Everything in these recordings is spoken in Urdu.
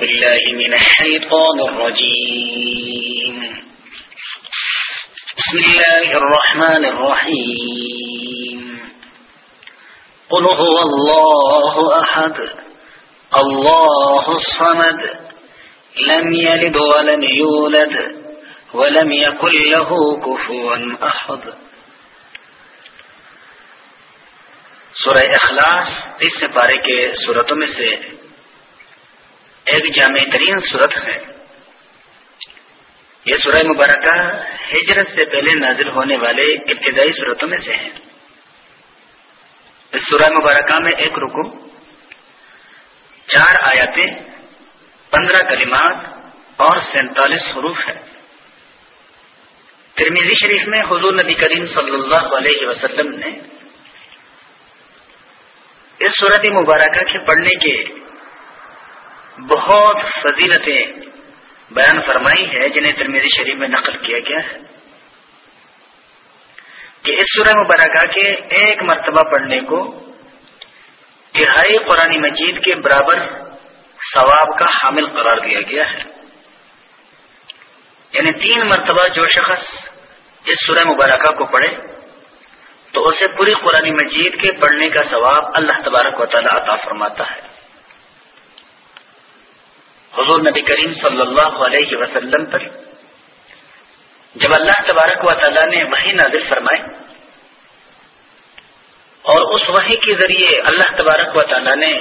بالله من الشيطان الرجيم. بسم الله الرحمن الرحيم. قل هو الله أحد، الله الصمد، لم يلد ولم يولد، ولم يكن له كفوا أحد. سورہ اخلاص اس پارے کے صورتوں میں سے ایک جامع ترین صورت ہے۔ یہ سورہ مبارکہ ہجرت سے پہلے نازل ہونے والے ابتدائی صورتوں میں سے ہیں اس سورہ مبارکہ میں ایک رکو، چار آیاتیں پندرہ کلمات اور سینتالیس حروف ہے ترمیزی شریف میں حضور نبی کریم صلی اللہ علیہ وسلم نے اس صورت مبارکہ کے پڑھنے کے بہت فضیلتیں بیان فرمائی ہے جنہیں ترمیزی شریف میں نقل کیا گیا ہے کہ اس سورہ مبارکہ کے ایک مرتبہ پڑھنے کو تہائی قرآن مجید کے برابر ثواب کا حامل قرار دیا گیا ہے۔ یعنی تین مرتبہ جو شخص اس سورہ مبارکہ کو پڑھے، تو اسے پوری قرآن مجید کے پڑھنے کا ثواب اللہ تبارک و تعالیٰ عطا فرماتا ہے۔ حضور نبی کریم صلی اللہ علیہ وسلم پر۔ جب اللہ تبارک و تعالیٰ نے وہی نازل فرمائے اور اس وحی کے ذریعے اللہ تبارک و تعالیٰ نے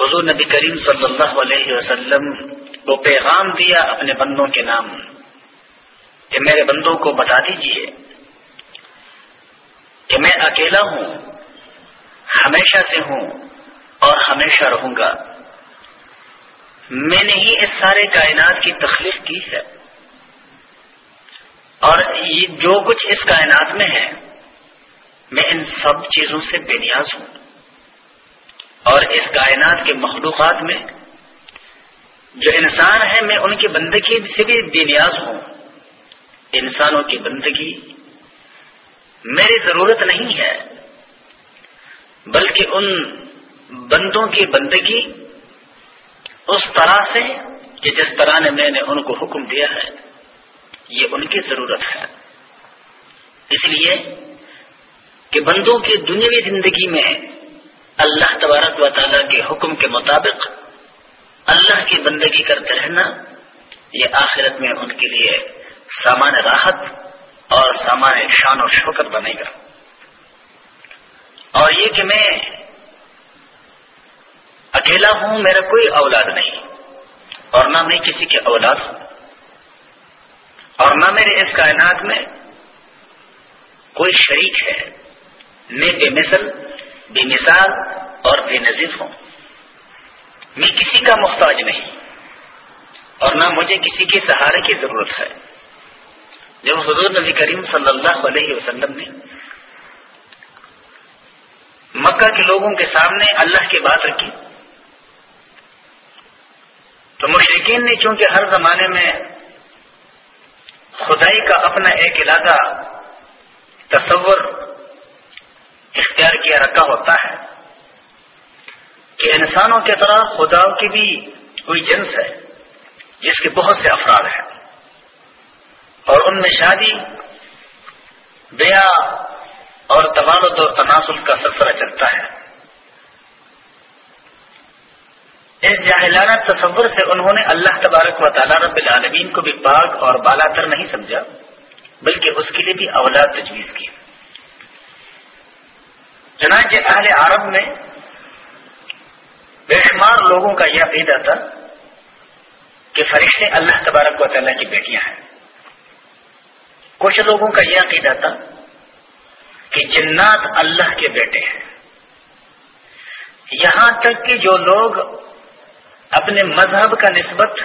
حضور نبی کریم صلی اللہ علیہ وسلم کو پیغام دیا اپنے بندوں کے نام کہ میرے بندوں کو بتا دیجیے کہ میں اکیلا ہوں، ہمیشہ سے ہوں اور ہمیشہ رہوں گا۔ میں نے ہی اس سارے کائنات کی تخلیق کی ہے۔ اور یہ جو کچھ اس کائنات میں ہے، میں ان سب چیزوں سے بے نیاز ہوں۔ اور اس کائنات کے مخلوقات میں، جو انسان ہے، میں ان کی بندگی سے بھی بے نیاز ہوں۔ انسانوں کی بندگی میری ضرورت نہیں ہے، بلکہ ان بندوں کی بندگی اس طرح سے کہ جس طرح نے میں نے ان کو حکم دیا ہے، یہ ان کی ضرورت ہے۔ اس لیے کہ بندوں کی دنیاوی زندگی میں اللہ تبارک و تعالیٰ کے حکم کے مطابق اللہ کی بندگی کرتے رہنا، یہ آخرت میں ان کے لیے سامان راحت اور سامان شان و شوکت بنے گا۔ اور یہ کہ میں اکیلا ہوں میرا کوئی اولاد نہیں اور نہ میں کسی کے اولاد ہوں اور نہ میرے اس کائنات میں کوئی شریک ہے میں بے مثل، بے مثال اور بے نظیر ہوں۔ میں کسی کا محتاج نہیں اور نہ مجھے کسی کے سہارے کی ضرورت ہے۔ جب حضور نبی کریم صلی اللہ علیہ وسلم نے مکہ کے لوگوں کے سامنے اللہ کی بات رکھی تو مشرقین نے چونکہ ہر زمانے میں خدائی کا اپنا ایک علاقہ تصور اختیار کیا رکھا ہوتا ہے کہ انسانوں کی طرح خدا کی بھی کوئی جنس ہے، جس کے بہت سے افراد ہیں۔ اور ان میں شادی، بیاہ اور تبادت اور تناسل کا سلسلہ چلتا ہے۔ اس جاہلانہ تصور سے انہوں نے اللہ تبارک و تعالیٰ رب العالمین کو بھی پاک اور بالا تر نہیں سمجھا، بلکہ اس کے لیے بھی اولاد تجویز کی۔ چنانچہ اہل عرب میں بے شمار لوگوں کا یہ عقیدہ تھا کہ فرشتے اللہ تبارک و تعالیٰ کی بیٹیاں ہیں۔ کچھ لوگوں کا یہ عقیدہ تھا کہ جنات اللہ کے بیٹے ہیں۔ یہاں تک کہ جو لوگ اپنے مذہب کا نسبت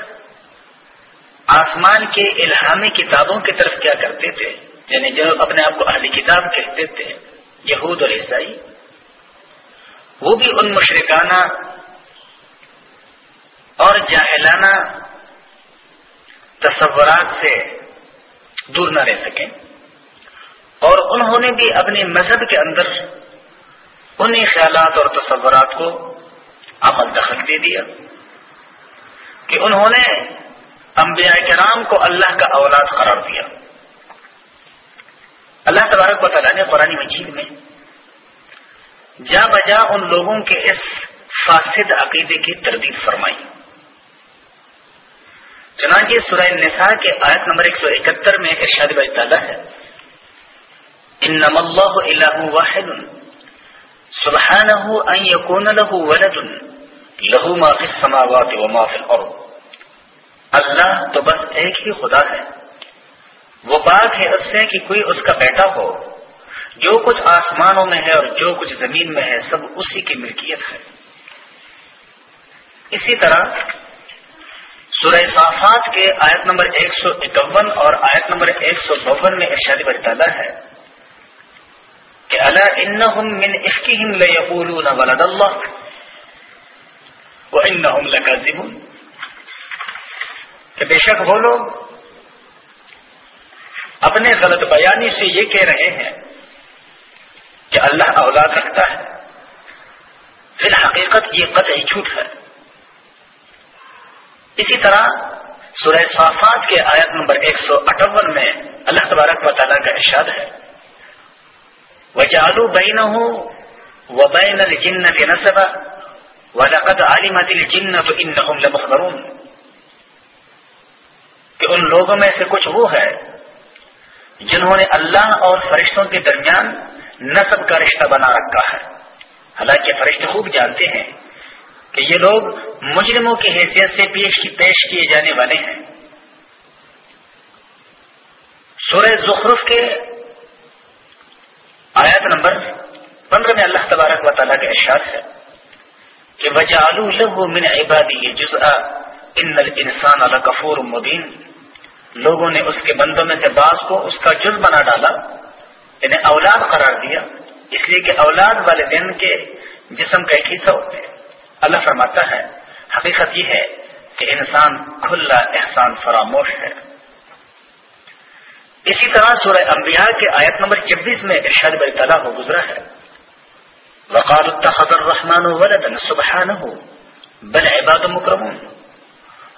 آسمان کے الہامی کتابوں کی طرف کیا کرتے تھے؟ یعنی جو اپنے آپ کو اہلی کتاب کہتے تھے، یہود اور عیسائی، وہ بھی ان مشرکانہ اور جاہلانہ تصورات سے دور نہ رہ سکیں۔ اور انہوں نے بھی اپنے مذہب کے اندر انہیں خیالات اور تصورات کو عمل دخل دے دیا۔ کہ انہوں نے انبیاء کرام کو اللہ کا اولاد قرار دیا۔ اللہ تبارک و تعالیٰ نے قرآن مجید میں جا بجا ان لوگوں کے اس فاسد عقیدے کی تردید فرمائی۔ چنانچہ سورہ نساء کے آیت نمبر 171 میں ارشاد تعالیٰ ہے۔ انما اللہ الہ واحد، سبحانہ ان یکون له ولد۔ له ما فی السماوات وما فی الارض۔ اللہ تو بس ایک ہی خدا ہے۔ وہ بات ہے اس سے کہ کوئی اس کا بیٹا ہو۔ جو کچھ آسمانوں میں ہے اور جو کچھ زمین میں ہے سب اسی کی ملکیت ہے۔ اسی طرح سورہ صافات کے آیت نمبر ایک سو اکون اور آیت نمبر ایک سو بون میں ارشاد برطالہ ہے کہ اللہ ان من افکیم لقول ولد اللہ۔ وہ ان کہ بے شک وہ لوگ اپنے غلط بیانی سے یہ کہہ رہے ہیں کہ اللہ اولاد رکھتا ہے۔ پھر حقیقت یہ قطعی جھوٹ ہے۔ اسی طرح سورہ صافات کے آیت نمبر ایک سو اٹھون میں اللہ تبارک و تعالیٰ کا ارشاد ہے۔ وہ جالو بین ہوں وہ بین الجن کے نصب و لقد عالمت الجن تو کہ ان لوگوں میں سے کچھ وہ ہے جنہوں نے اللہ اور فرشتوں کے درمیان نصب کا رشتہ بنا رکھا ہے۔ حالانکہ فرشتے خوب جانتے ہیں کہ یہ لوگ مجرموں کی حیثیت سے پیش کی پیش کیے جانے والے ہیں۔ سورہ زخرف کے آیت نمبر پندرہ میں اللہ تبارک و تعالیٰ کا ارشاد ہے۔ کہ وجالو لہو من عبادی جزء ان الانسان لکفور مبین لوگوں نے اس کے بندوں میں سے بعض کو اس کا جز بنا ڈالا انہیں اولاد قرار دیا، اس لیے کہ اولاد والے دن کے جسم کا ایک حصہ ہوتے ہیں۔ اللہ فرماتا ہے، حقیقت یہ ہے کہ انسان کھلا احسان فراموش ہے۔ اسی طرح سورہ انبیاء کے آیت نمبر چبیس میں ارشاد بری تعالیٰ ہو گزرا ہے۔ وقال اتخذ الرحمن ولدا سبحانہ بل عباد مکرمون۔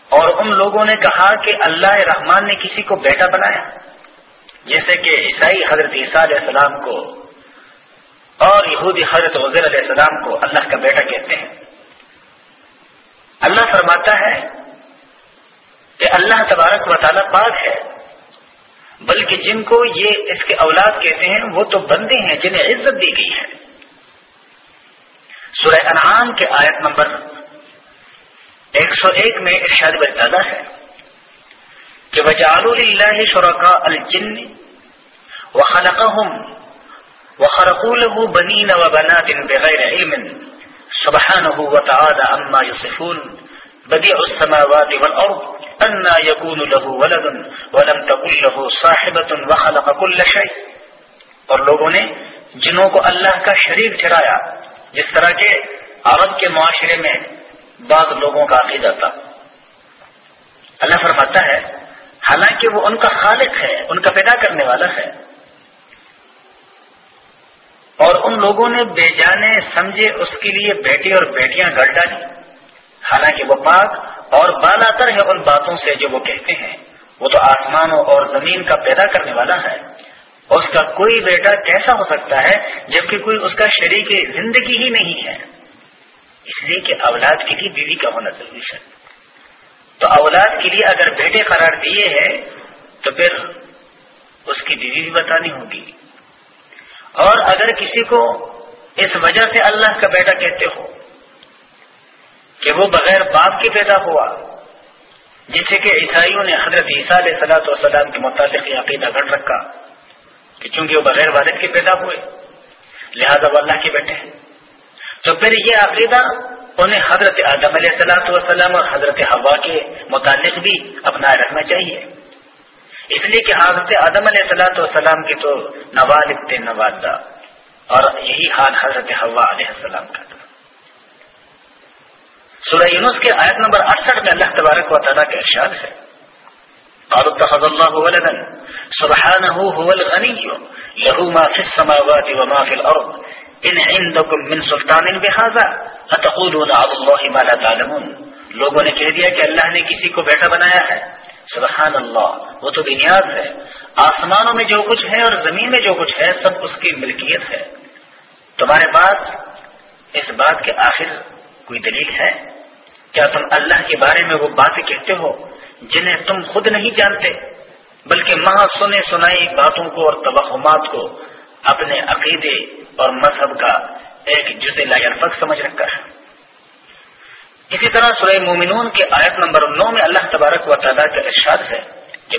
اور ان لوگوں نے کہا کہ اللہ رحمان نے کسی کو بیٹا بنایا، جیسے کہ عیسائی حضرت عیسیٰ علیہ السلام کو اور یہودی حضرت وزیر علیہ السلام کو اللہ کا بیٹا کہتے ہیں۔ اللہ فرماتا ہے کہ اللہ تبارک و تعالیٰ پاک ہے، بلکہ جن کو یہ اس کے اولاد کہتے ہیں وہ تو بندے ہیں جنہیں عزت دی گئی ہے۔ سورہ انعام کے آیت نمبر ایک سو ایک میں ارشاد برطالہ ہے کہ وجعلوا للہ شرکاء الجن و وخلقهم وخرقوا له بنین وبنات بغیر علم سبحانه وتعالى عما يصفون بديع السماوات والأرض أن يكون له ولد ولم تكن له صاحبة وخلق كل شيء اور لوگوں نے جنوں کو اللہ کا شریک ٹھہرایا جس طرح کے عرب کے معاشرے میں بعض لوگوں کا عقیدہ تھا۔ اللہ فرماتا ہے، حالانکہ وہ ان کا خالق ہے، ان کا پیدا کرنے والا ہے۔ اور ان لوگوں نے بے جانے سمجھے اس کے لیے بیٹی اور بیٹیاں گڑ ڈالی۔ حالانکہ وہ پاک اور بالا تر ہے ان باتوں سے جو وہ کہتے ہیں۔ وہ تو آسمانوں اور زمین کا پیدا کرنے والا ہے۔ اس کا کوئی بیٹا کیسا ہو سکتا ہے جبکہ کوئی اس کا شریک زندگی ہی نہیں ہے؟ اس لیے کہ اولاد کے لیے بیوی کا ہونا ضروری ہے۔ تو اولاد کے لیے اگر بیٹے قرار دیے ہیں، تو پھر اس کی بیوی بھی بتانی ہوگی۔ اور اگر کسی کو اس وجہ سے اللہ کا بیٹا کہتے ہو کہ وہ بغیر باپ کے پیدا ہوا جسے کہ عیسائیوں نے حضرت عیسیٰ علیہ صلاح والسلام کے متعلق عقیدہ گھڑ رکھا کہ چونکہ وہ بغیر والد کے پیدا ہوئے، لہذا وہ اللہ کے بیٹے ہیں۔ تو پھر یہ عقیدہ انہیں حضرت آدم علیہ السلاۃ والسلام اور حضرت ہوا کے متعلق بھی اپنا رکھنا چاہیے۔ اس لیے کہ حضرت آدم علیہ السلاۃ والسلام کے تو نوالد تھے نوازدہ اور یہی حال حضرت ہوا علیہ السلام کا تھا۔ سورہ یونس کے آیت نمبر اڑسٹھ میں اللہ تبارک و تعالیٰ کا ارشاد ہے۔ قالوا اتخذ الله ولدا. سبحانه هو الغني. له ما في السماوات وما في الأرض. ان عندكم من سلطان بهذا اتقولون على الله ما لا تعلمون. لوگوں نے کہہ دیا کہ اللہ نے کسی کو بیٹا بنایا ہے. سبحان اللہ وہ تو بنیاد ہے. آسمانوں میں جو کچھ ہے اور زمین میں جو کچھ ہے، سب اس کی ملکیت ہے. تمہارے پاس اس بات کے آخر کوئی دلیل ہے؟ کیا تم اللہ کے بارے میں وہ باتیں کہتے ہو؟ جنہیں تم خود نہیں جانتے، بلکہ ماں سنے سنائی باتوں کو اور توہمات کو اپنے عقیدے اور مذہب کا ایک جز لا سمجھ رکھا ہے۔ اسی طرح سورہ مومنون کے آیت نمبر نو میں اللہ تبارک و تعالیٰ کا ارشاد ہے کہ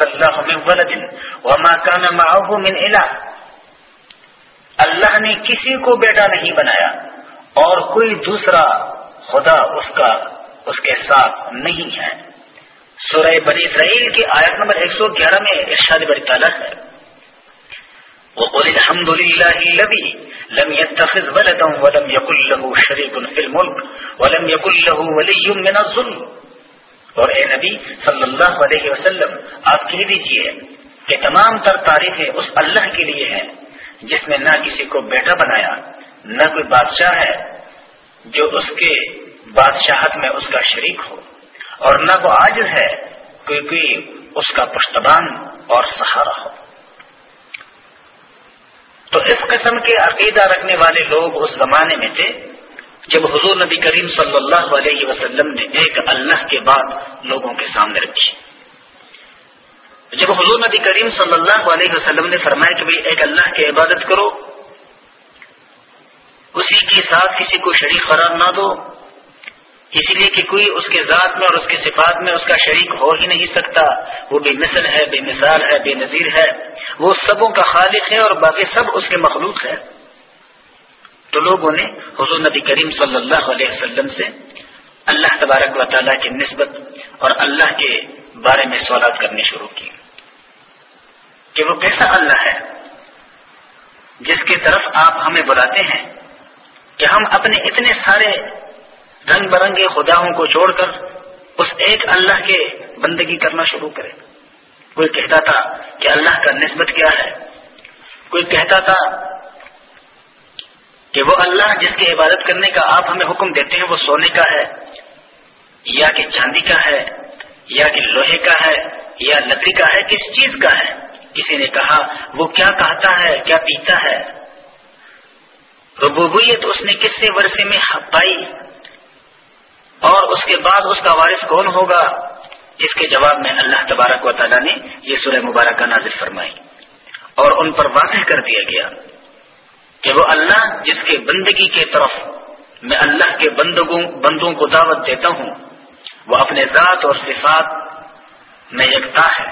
اللہ من ولد وما كان معه من الہ۔ اللہ نے کسی کو بیٹا نہیں بنایا اور کوئی دوسرا خدا اس کا، اس کے ساتھ نہیں ہے۔ سورہ بنی اسرائیل کی آیت نمبر 111 میں ارشاد بری تعالیٰ ہے۔ وقل الحمد لله الذي لم يتخذ ولدا ولم يكن له شريك في الملك ولم يكن له ولي من الظلم۔ اور اے نبی صلی اللہ علیہ وسلم، آپ کہہ دیجیے کہ تمام تر تعریفیں اس اللہ کے لیے ہیں جس نے نہ کسی کو بیٹا بنایا، نہ کوئی بادشاہ ہے جو اس کے بادشاہت میں اس کا شریک ہو۔ اور نہ وہ عاجز ہے کوئی کوئی اس کا پشتبان اور سہارا ہو۔ تو اس قسم کے عقیدہ رکھنے والے لوگ اس زمانے میں تھے جب حضور نبی کریم صلی اللہ علیہ وسلم نے ایک اللہ کے بعد لوگوں کے سامنے رکھی۔ جب حضور نبی کریم صلی اللہ علیہ وسلم نے فرمایا کہ بھائی ایک اللہ کی عبادت کرو، اسی کے ساتھ کسی کو شریک قرار نہ دو اسی لیے کہ کوئی اس کے ذات میں اور اس کے صفات میں اس کا شریک ہو ہی نہیں سکتا۔ وہ بے مثل ہے، بے مثال ہے، بے نظیر ہے۔ وہ سبوں کا خالق ہے اور باقی سب اس کے مخلوق ہے۔ تو لوگوں نے حضور نبی کریم صلی اللہ علیہ وسلم سے اللہ تبارک و تعالیٰ کی نسبت اور اللہ کے بارے میں سوالات کرنے شروع کی کہ وہ کیسا اللہ ہے۔ جس کی طرف آپ ہمیں بلاتے ہیں کہ ہم اپنے اتنے سارے رنگ برنگے خداؤں کو چھوڑ کر اس ایک اللہ کے بندگی کرنا شروع کرے۔ کوئی کہتا تھا کہ اللہ کا نسبت کیا ہے؟ کوئی کہتا تھا کہ وہ اللہ جس کی عبادت کرنے کا آپ ہمیں حکم دیتے ہیں وہ سونے کا ہے، یا کہ چاندی کا ہے، یا کہ لوہے کا ہے، یا لکڑی کا ہے، کس چیز کا ہے؟ کسی نے کہا، وہ کیا کہتا ہے، کیا پیتا ہے؟ ربوبیت اس نے کس سے ورثے میں پائی؟ اور اس کے بعد اس کا وارث کون ہوگا؟ اس کے جواب میں اللہ تبارک و تعالیٰ نے یہ سورہ مبارکہ نازل فرمائی اور ان پر واضح کر دیا گیا کہ وہ اللہ جس کے بندگی کے طرف میں اللہ کے بندگوں بندوں کو دعوت دیتا ہوں، وہ اپنے ذات اور صفات میں یکتا ہے۔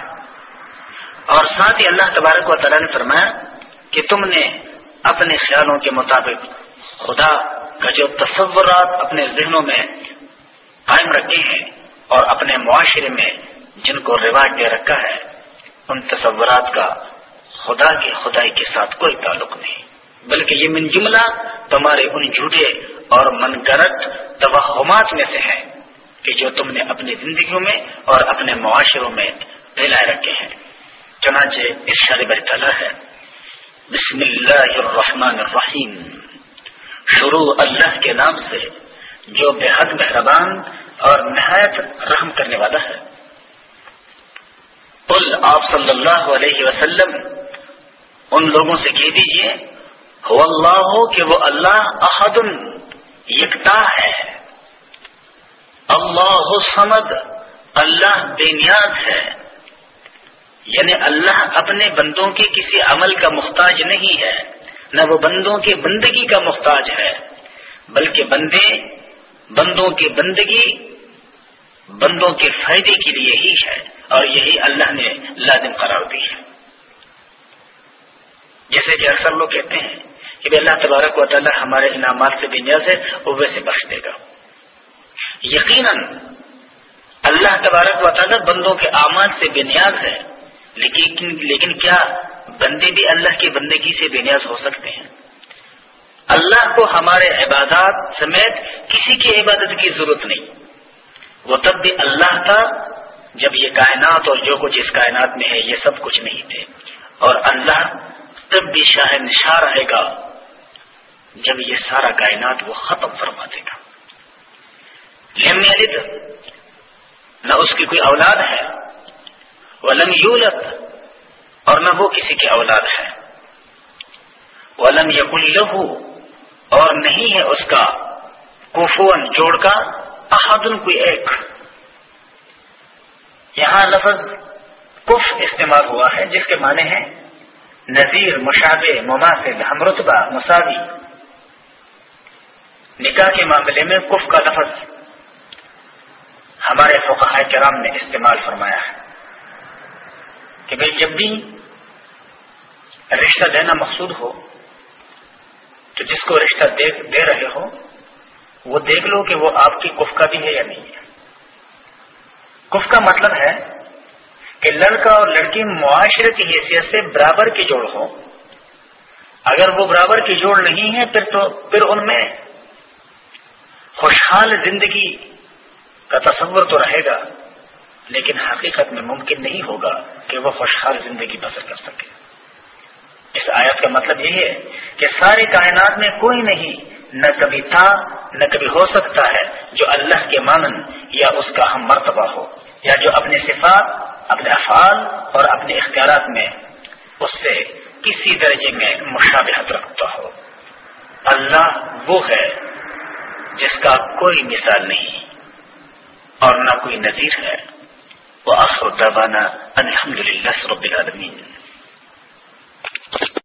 اور ساتھ ہی اللہ تبارک و تعالیٰ نے فرمایا کہ تم نے اپنے خیالوں کے مطابق خدا کا جو تصورات اپنے ذہنوں میں قائم رکھے ہیں اور اپنے معاشرے میں جن کو رواج دے رکھا ہے، ان تصورات کا خدا کی خدائی کے ساتھ کوئی تعلق نہیں۔ بلکہ یہ من جملہ تمہارے ان جھوٹے اور من گرت توہمات میں سے ہے کہ جو تم نے اپنی زندگیوں میں اور اپنے معاشروں میں پھیلائے رکھے ہیں۔ چنانچہ اس شار تعالیٰ ہے۔ بسم اللہ الرحمن الرحیم۔ شروع اللہ کے نام سے۔ جو بے حد مہربان اور نہایت رحم کرنے والا ہے۔ قل آپ صلی اللہ علیہ وسلم، ان لوگوں سے کہہ دیجیے ہو اللہ ہو کہ وہ اللہ احد یکتا ہے۔ اللہ سمد اللہ بے نیاز ہے۔ یعنی اللہ اپنے بندوں کے کسی عمل کا محتاج نہیں ہے، نہ وہ بندوں کے بندگی کا محتاج ہے، بلکہ بندے بندوں کی بندگی، بندوں کے فائدے کے لیے ہی ہے اور یہی اللہ نے لازم قرار دی ہے۔ جیسے کہ اکثر لوگ کہتے ہیں کہ اللہ تبارک و تعالیٰ ہمارے انعامات سے بنیاز ہے، وہ ویسے بخش دے گا۔ یقیناً اللہ تبارک و تعالیٰ بندوں کے اعمال سے بے نیاز ہے، لیکن لیکن کیا بندے بھی اللہ کی بندگی سے بے نیاز ہو سکتے ہیں؟ اللہ کو ہمارے عبادات سمیت کسی کی عبادت کی ضرورت نہیں۔ وہ تب بھی اللہ تھا جب یہ کائنات اور جو کچھ اس کائنات میں ہے، یہ سب کچھ نہیں تھے۔ اور اللہ تب بھی شاہ نشا رہے گا جب یہ سارا کائنات وہ ختم فرما دے گا۔ لم یلد، نہ اس کی کوئی اولاد ہے۔ ولم یولت اور نہ وہ کسی کی اولاد ہے۔ ولم یق لہو اور نہیں ہے اس کا کفون جوڑ کا احدن کوئی ایک۔ یہاں لفظ کف استعمال ہوا ہے، جس کے معنی ہیں نذیر، مشابہ، مماثل ہمرتبہ مساوی۔ نکاح کے معاملے میں کف کا لفظ ہمارے فقہ کرام نے استعمال فرمایا ہے کہ بھائی جب بھی رشتہ دینا مقصود ہو تو جس کو رشتہ دے رہے ہو، وہ دیکھ لو کہ وہ آپ کی کف کا بھی ہے یا نہیں ہے۔ کف کا مطلب ہے کہ لڑکا اور لڑکی معاشرے کی حیثیت سے برابر کی جوڑ ہو۔ اگر وہ برابر کی جوڑ نہیں ہے، پھر تو پھر ان میں خوشحال زندگی کا تصور تو رہے گا، لیکن حقیقت میں ممکن نہیں ہوگا کہ وہ خوشحال زندگی بسر کر سکے۔ اس آیت کا مطلب یہ ہے کہ ساری کائنات میں کوئی نہیں، نہ کبھی تھا، نہ کبھی ہو سکتا ہے جو اللہ کے مانن یا اس کا ہم مرتبہ ہو، یا جو اپنے صفات، اپنے افعال اور اپنے اختیارات میں اس سے کسی درجے میں مشابہت رکھتا ہو۔ اللہ وہ ہے جس کا کوئی مثال نہیں اور نہ کوئی نظیر ہے۔ وہ آخر دبانا الحمد للہ رب العالمین پسند